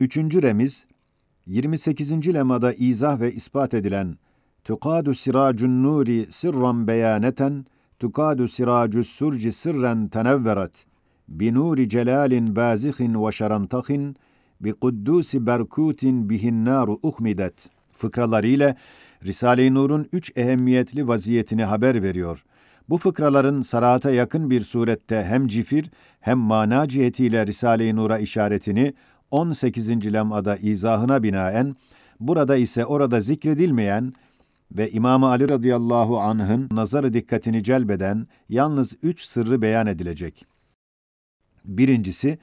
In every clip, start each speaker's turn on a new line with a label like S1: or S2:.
S1: Üçüncü remiz, 28. lemada izah ve ispat edilen Tukadu siracun nuri sirran beyaneten, tukadu siracus surci sirren tenevveret, binuri celalin bazihin ve şarantahin, bi kuddusi berkutin bihin naru uhmidet fıkralarıyla Risale-i Nur'un üç ehemmiyetli vaziyetini haber veriyor. Bu fıkraların sarata yakın bir surette hem cifir hem mana cihetiyle Risale-i Nur'a işaretini 18. lem'ada izahına binaen, burada ise orada zikredilmeyen ve İmam Ali radıyallahu anh'ın nazarı dikkatini celbeden yalnız üç sırrı beyan edilecek. Birincisi,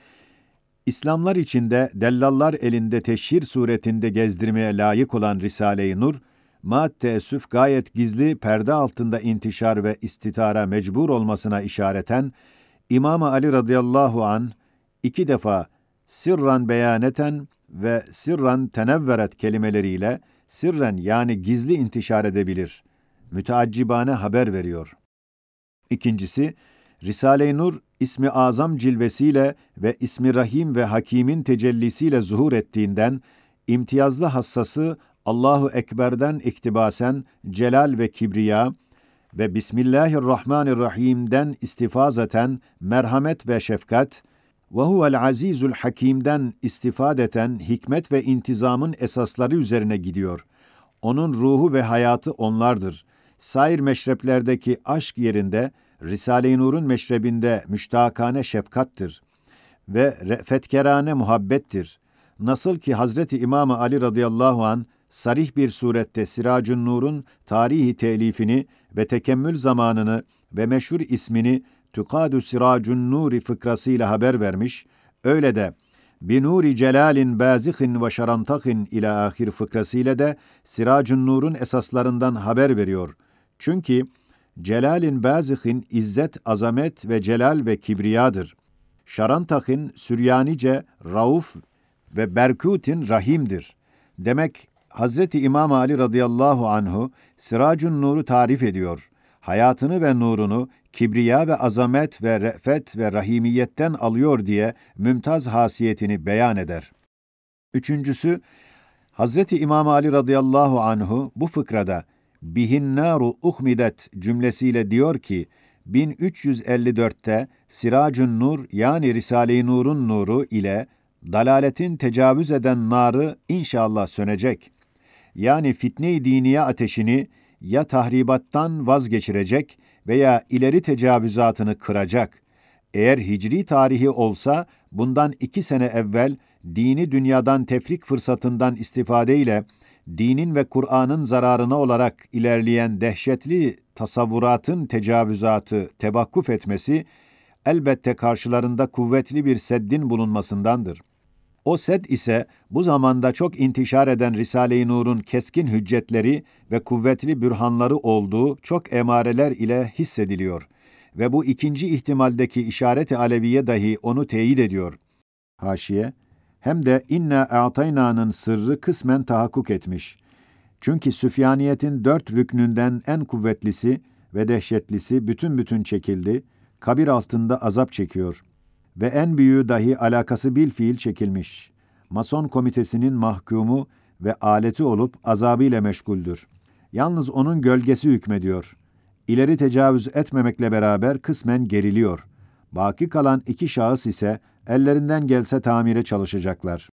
S1: İslamlar içinde dellallar elinde teşhir suretinde gezdirmeye layık olan Risale-i Nur, ma teessüf gayet gizli perde altında intişar ve istitara mecbur olmasına işareten, İmam Ali radıyallahu an iki defa sirran beyaneten ve sirran tenevveret kelimeleriyle sirren yani gizli intişar edebilir. Müteaccibane haber veriyor. İkincisi, Risale-i Nur ismi azam cilvesiyle ve ismi rahim ve hakimin tecellisiyle zuhur ettiğinden imtiyazlı hassası Allahu Ekber'den iktibasen celal ve kibriya ve Bismillahirrahmanirrahim'den istifazaten merhamet ve şefkat huvel azizul hakim'den istifadeten hikmet ve intizamın esasları üzerine gidiyor. Onun ruhu ve hayatı onlardır. Sair meşreplerdeki aşk yerinde Risale-i Nur'un meşrebinde müştakane şefkattır ve re'fetkerane muhabbettir. Nasıl ki Hazreti İmam Ali radıyallahu an sarih bir surette Siracun Nur'un tarihi telifini ve tekemmül zamanını ve meşhur ismini Tukadu Siracun Nuri fıkrasıyla haber vermiş, öyle de Binuri celalin bazihin ve şarantahin ila ahir fıkrasıyla de Siracun Nur'un esaslarından haber veriyor. Çünkü Celalin bazihin izzet, azamet ve celal ve kibriyadır. Şarantak'in Süryanice rauf ve Berkut'in rahimdir. Demek Hazreti İmam Ali radıyallahu anhu Siracun Nur'u tarif ediyor. Hayatını ve nurunu kibriya ve azamet ve re'fet ve rahimiyetten alıyor diye mümtaz hasiyetini beyan eder. Üçüncüsü, Hazreti İmam Ali radıyallahu anhu bu fıkrada bihin naru uhmidet cümlesiyle diyor ki 1354'te Siracun Nur yani Risale-i Nur'un nuru ile dalaletin tecavüz eden narı inşallah sönecek. Yani fitne-i diniye ateşini ya tahribattan vazgeçirecek veya ileri tecavüzatını kıracak. Eğer hicri tarihi olsa bundan iki sene evvel dini dünyadan tefrik fırsatından istifadeyle dinin ve Kur'an'ın zararına olarak ilerleyen dehşetli tasavvuratın tecavüzatı tebakkuf etmesi, elbette karşılarında kuvvetli bir seddin bulunmasındandır. O sed ise bu zamanda çok intişar eden Risale-i Nur'un keskin hüccetleri ve kuvvetli bürhanları olduğu çok emareler ile hissediliyor ve bu ikinci ihtimaldeki işaret-i aleviye dahi onu teyit ediyor. Haşiye, hem de inna a'tayna'nın sırrı kısmen tahakkuk etmiş. Çünkü Süfyaniyetin dört rüknünden en kuvvetlisi ve dehşetlisi bütün bütün çekildi, kabir altında azap çekiyor. Ve en büyüğü dahi alakası bil fiil çekilmiş. Mason komitesinin mahkumu ve aleti olup azabıyla meşguldür. Yalnız onun gölgesi hükmediyor. İleri tecavüz etmemekle beraber kısmen geriliyor. Baki kalan iki şahıs ise ellerinden gelse tamire çalışacaklar.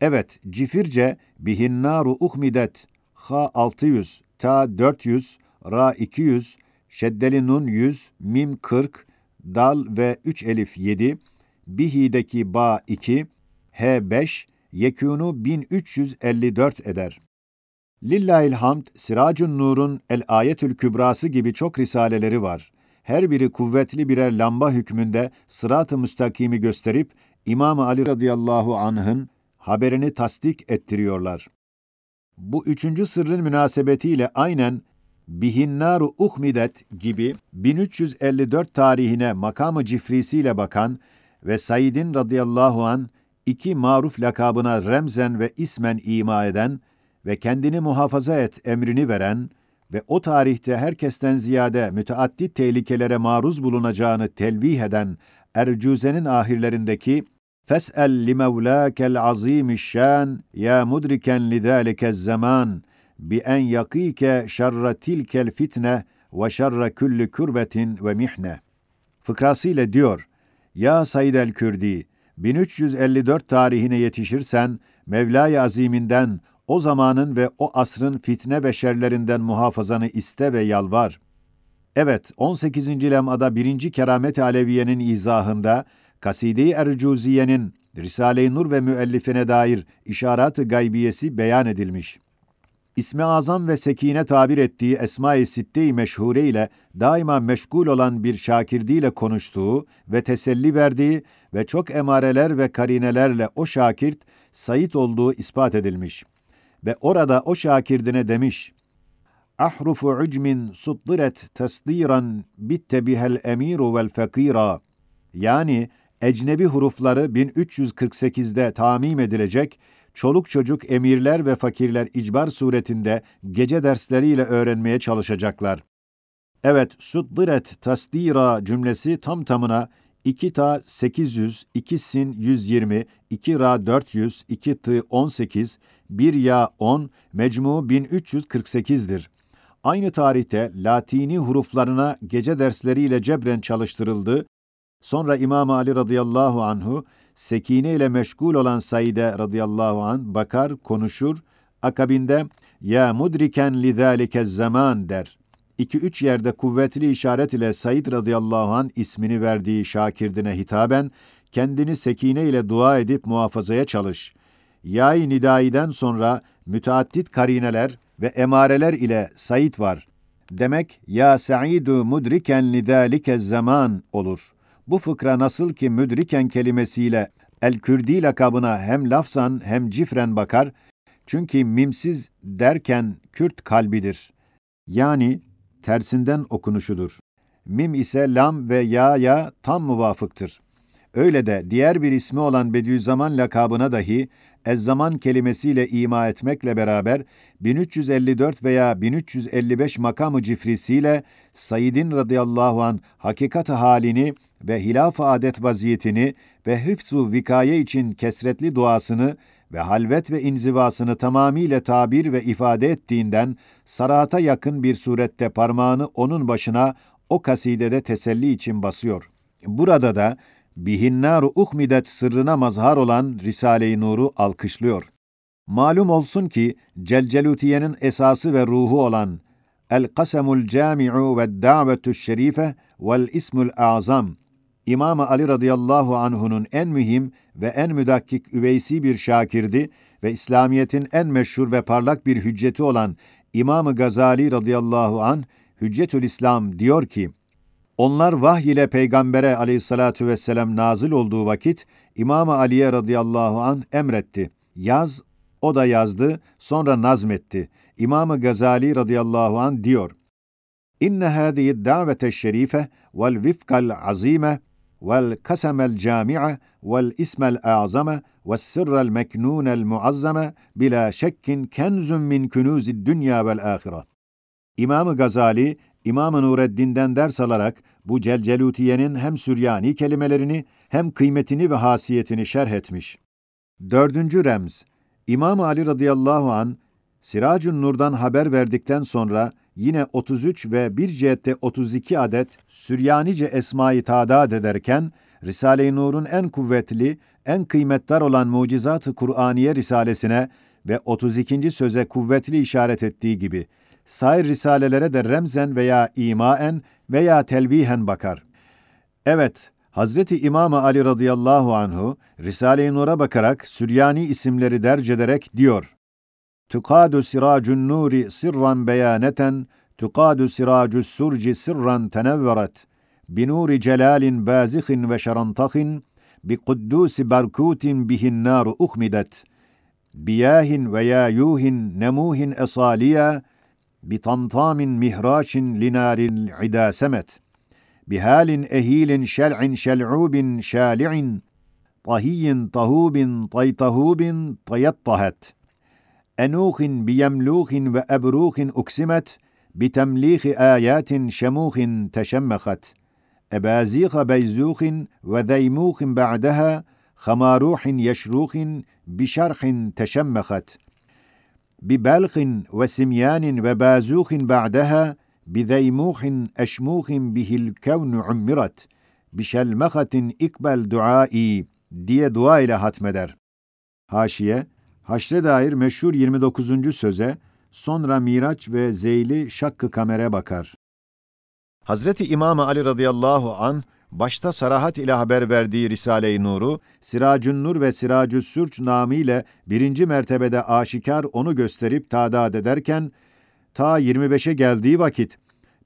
S1: Evet, cifirce bihinnaru uhmidet ha 600, ta 400, ra 200, şeddeli nun 100, mim 40, dal ve 3 elif 7, bihi'deki ba 2, h 5, yekûnu 1354 eder. Lillahil hamd, Siracun Nur'un El Ayetül Kübrası gibi çok risaleleri var her biri kuvvetli birer lamba hükmünde sırat-ı müstakimi gösterip İmam Ali radıyallahu anh'ın haberini tasdik ettiriyorlar. Bu üçüncü sırrın münasebetiyle aynen Bihinnaru Uhmidet gibi 1354 tarihine makamı cifrisiyle bakan ve Said'in radıyallahu an iki maruf lakabına remzen ve ismen ima eden ve kendini muhafaza et emrini veren ve o tarihte herkesten ziyade müteaddit tehlikelere maruz bulunacağını telvih eden Ercüze'nin ahirlerindeki Fes'el li mevlâkel azîmişşân ya mudriken lidâlike zaman bi en yakike şerre tilkel fitne ve şerre külli kürbetin ve mihne. Fıkrasıyla diyor, Ya Said el-Kürdi, 1354 tarihine yetişirsen, Mevla-i Azim'inden, o zamanın ve o asrın fitne ve şerlerinden muhafazanı iste ve yalvar. Evet, 18. lemada 1. Keramet Aleviye'nin izahında, Kaside-i Ercuziye'nin Risale-i Nur ve müellifine dair işarat-ı gaybiyesi beyan edilmiş. İsmi Azam ve Sekine tabir ettiği Esma-i Sitte-i Meşhure ile daima meşgul olan bir şakirdiyle konuştuğu ve teselli verdiği ve çok emareler ve karinelerle o şakirt sayit olduğu ispat edilmiş. Ve orada o şakirdine demiş, ahrufu ucmin suddiret tasdiran bitte bihel emiru vel fakira. Yani ecnebi hurufları 1348'de tamim edilecek, çoluk çocuk emirler ve fakirler icbar suretinde gece dersleriyle öğrenmeye çalışacaklar. Evet, suddiret tasdira cümlesi tam tamına 2 ta 800, 2 sin 120, 2 ra 400, 2 tı 18, 1 ya 10, mecmu 1348'dir. Aynı tarihte Latini huruflarına gece dersleriyle cebren çalıştırıldı. Sonra İmam Ali radıyallahu anhu sekine ile meşgul olan Saide radıyallahu an bakar, konuşur. Akabinde ya mudriken lidâlike zaman der. İki üç yerde kuvvetli işaret ile Said radıyallahu an ismini verdiği şakirdine hitaben kendini sekine ile dua edip muhafazaya çalış. Yay nidaiden sonra müteaddit karineler ve emareler ile Said var. Demek ya Sa'idu mudriken lidâlike zaman olur. Bu fıkra nasıl ki müdriken kelimesiyle el-Kürdi lakabına hem lafzan hem cifren bakar, çünkü mimsiz derken Kürt kalbidir. Yani tersinden okunuşudur. Mim ise lam ve ya ya tam muvafıktır. Öyle de diğer bir ismi olan Bediüzzaman lakabına dahi Ez-zaman kelimesiyle ima etmekle beraber 1354 veya 1355 makamı cifrisiyle Said'in radıyallahu an hakikat halini ve hilaf adet vaziyetini ve hıfzu vikaye için kesretli duasını ve halvet ve inzivasını tamamiyle tabir ve ifade ettiğinden sarata yakın bir surette parmağını onun başına o kasidede teselli için basıyor. Burada da bihinnaru uhmidet sırrına mazhar olan Risale-i Nur'u alkışlıyor. Malum olsun ki Celcelutiye'nin esası ve ruhu olan El-Kasemul Cami'u ve Davetü Şerife vel İsmul Azam İmam Ali radıyallahu anhu'nun en mühim ve en müdakkik üveysi bir şakirdi ve İslamiyet'in en meşhur ve parlak bir hücceti olan İmam Gazali radıyallahu an Hüccetül İslam diyor ki, onlar vahy ile peygambere aleyhissalatu vesselam nazil olduğu vakit İmam Ali'ye radıyallahu an emretti. Yaz, o da yazdı, sonra nazmetti. İmam Gazali radıyallahu an diyor: İnne hadihi davete şerife vel vifkal azime vel kasemel cami'a vel ismel azame ve sırrel meknunel muazzame bila şekkin kenzun min künuzid dünya vel ahire. İmam Gazali İmam Nureddin'den ders alarak bu Celcelutiye'nin hem Süryani kelimelerini hem kıymetini ve hasiyetini şerh etmiş. Dördüncü remz, İmam Ali radıyallahu an Siracun Nur'dan haber verdikten sonra yine 33 ve bir cihette 32 adet Süryanice esmayı tadat ederken, Risale-i Nur'un en kuvvetli, en kıymetdar olan Mucizat-ı Kur'aniye Risalesine ve 32. söze kuvvetli işaret ettiği gibi, sair risalelere de remzen veya imaen veya telvihen bakar. Evet, Hazreti İmam Ali radıyallahu anhu Risale-i Nur'a bakarak Süryani isimleri derc ederek diyor. Tukadu siracun nuri sirran beyaneten, tukadu siracus surci sirran tenevveret, binuri celalin bazihin ve şarantahin, bi kuddusi berkutin bihin naru uhmidet.'' biyahin veya yuhin nemuhin esaliya بطمطام مهراش لنار العدا سمت بهال أهيل شلع شلعوب شالع طهي طهوب طيطهوب طيطهت. أنوخ بيملوخ وأبروخ أكسمت بتمليخ آيات شموخ تشمخت. أبازيخ بيزوخ وذيموخ بعدها hamaruhin yeşruhin bişarhin teşemmehat ببلخ وسميان وبازوخ بعدها بذيموخ أشموخ به الكون عمرت بشلمخة ikbel duai diye dua ile hatmeder. Haşiye, haşre dair meşhur 29. söze, sonra Miraç ve Zeyli şakkı kamere bakar. Hazreti İmam Ali radıyallahu an başta sarahat ile haber verdiği Risale-i Nur'u, Siracün Nur ve Siracü Sürç namıyla birinci mertebede aşikar onu gösterip tadat ederken, ta 25'e geldiği vakit,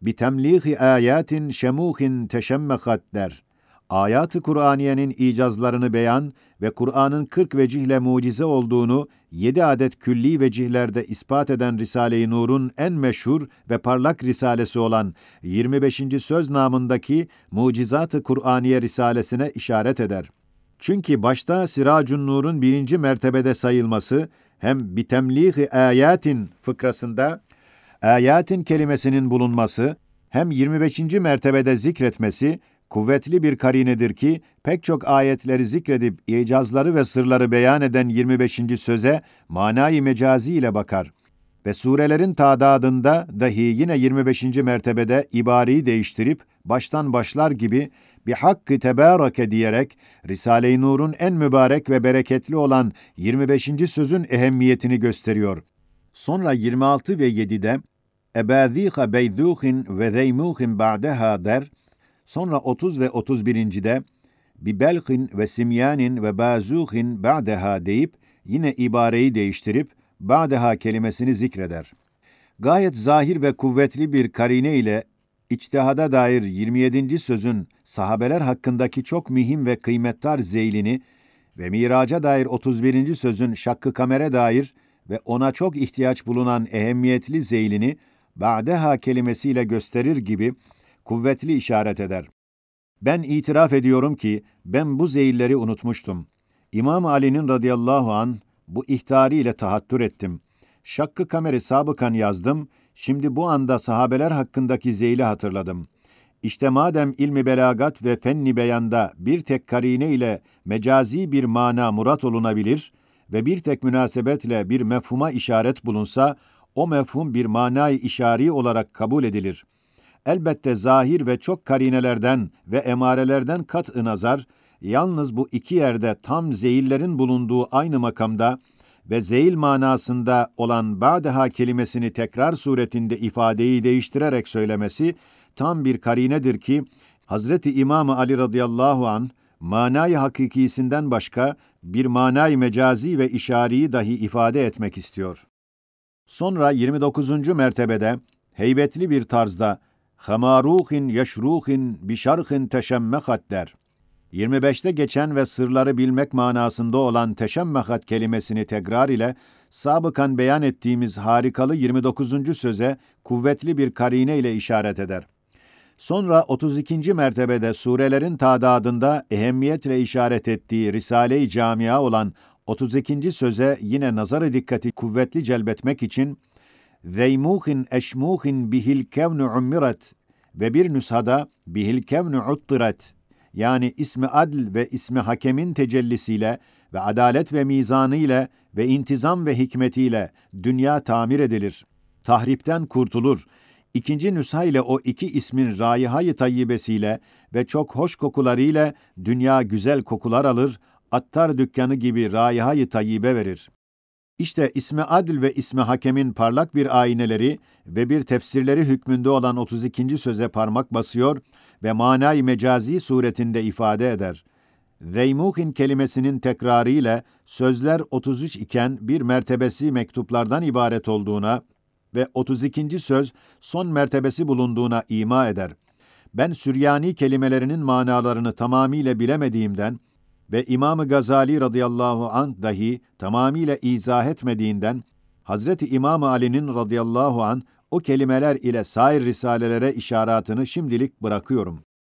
S1: bitemlihi ayatin şemuhin teşemmehat der ayat-ı Kur'aniyenin icazlarını beyan ve Kur'an'ın 40 vecihle mucize olduğunu 7 adet külli vecihlerde ispat eden Risale-i Nur'un en meşhur ve parlak risalesi olan 25. söz namındaki Mucizat-ı Kur'aniye risalesine işaret eder. Çünkü başta Siracun Nur'un birinci mertebede sayılması hem bitemlihi ayatin fıkrasında ayatin kelimesinin bulunması hem 25. mertebede zikretmesi kuvvetli bir karinedir ki pek çok ayetleri zikredip icazları ve sırları beyan eden 25. söze manayı mecazi ile bakar ve surelerin tadadında dahi yine 25. mertebede ibariyi değiştirip baştan başlar gibi bir hakkı tebareke diyerek Risale-i Nur'un en mübarek ve bereketli olan 25. sözün ehemmiyetini gösteriyor. Sonra 26 ve 7'de ebâzîhe beydûhin ve zeymûhin ba'deha der, Sonra 30 ve 31. bi belkin ve simyanin ve bazuhin ba'deha deyip yine ibareyi değiştirip ba'deha kelimesini zikreder. Gayet zahir ve kuvvetli bir karine ile içtihada dair 27. sözün sahabeler hakkındaki çok mühim ve kıymettar zeylini ve miraca dair 31. sözün şakkı kamere dair ve ona çok ihtiyaç bulunan ehemmiyetli zeylini ba'deha kelimesiyle gösterir gibi kuvvetli işaret eder. Ben itiraf ediyorum ki ben bu zeyilleri unutmuştum. İmam Ali'nin radıyallahu an bu ihtariyle tahattür ettim. Şakkı kameri sabıkan yazdım, şimdi bu anda sahabeler hakkındaki zeyli hatırladım. İşte madem ilmi belagat ve fenni beyanda bir tek karine ile mecazi bir mana murat olunabilir ve bir tek münasebetle bir mefhuma işaret bulunsa, o mefhum bir manayı işari olarak kabul edilir.'' Elbette zahir ve çok karinelerden ve emarelerden kat nazar, yalnız bu iki yerde tam zeyillerin bulunduğu aynı makamda ve zeyil manasında olan ba'deha kelimesini tekrar suretinde ifadeyi değiştirerek söylemesi tam bir karinedir ki Hazreti İmam Ali radıyallahu an manayı hakikisinden başka bir manayı mecazi ve işariyi dahi ifade etmek istiyor. Sonra 29. mertebede heybetli bir tarzda hemaruhin yeşruhin bişarhin teşemmehat der. 25'te geçen ve sırları bilmek manasında olan teşemmehat kelimesini tekrar ile sabıkan beyan ettiğimiz harikalı 29. söze kuvvetli bir karine ile işaret eder. Sonra 32. mertebede surelerin tadadında ehemmiyetle işaret ettiği Risale-i Camia olan 32. söze yine nazarı dikkati kuvvetli celbetmek için Zeymuhin eşmuhin bihil kevnu ummiret ve bir nüshada bihil kevnu uttiret yani ismi adl ve ismi hakemin tecellisiyle ve adalet ve mizanı ile ve intizam ve hikmetiyle dünya tamir edilir. Tahripten kurtulur. İkinci nüsha ile o iki ismin rayihayı tayyibesiyle ve çok hoş kokularıyla dünya güzel kokular alır, attar dükkanı gibi rayihayı tayyibe verir. İşte ismi adil ve ismi hakemin parlak bir ayneleri ve bir tefsirleri hükmünde olan 32. söze parmak basıyor ve manayı mecazi suretinde ifade eder. Zeymuhin kelimesinin tekrarı ile sözler 33 iken bir mertebesi mektuplardan ibaret olduğuna ve 32. söz son mertebesi bulunduğuna ima eder. Ben Süryani kelimelerinin manalarını tamamiyle bilemediğimden ve İmam-ı Gazali radıyallahu an dahi tamamiyle izah etmediğinden Hazreti İmam Ali'nin radıyallahu an o kelimeler ile sair risalelere işaretini şimdilik bırakıyorum.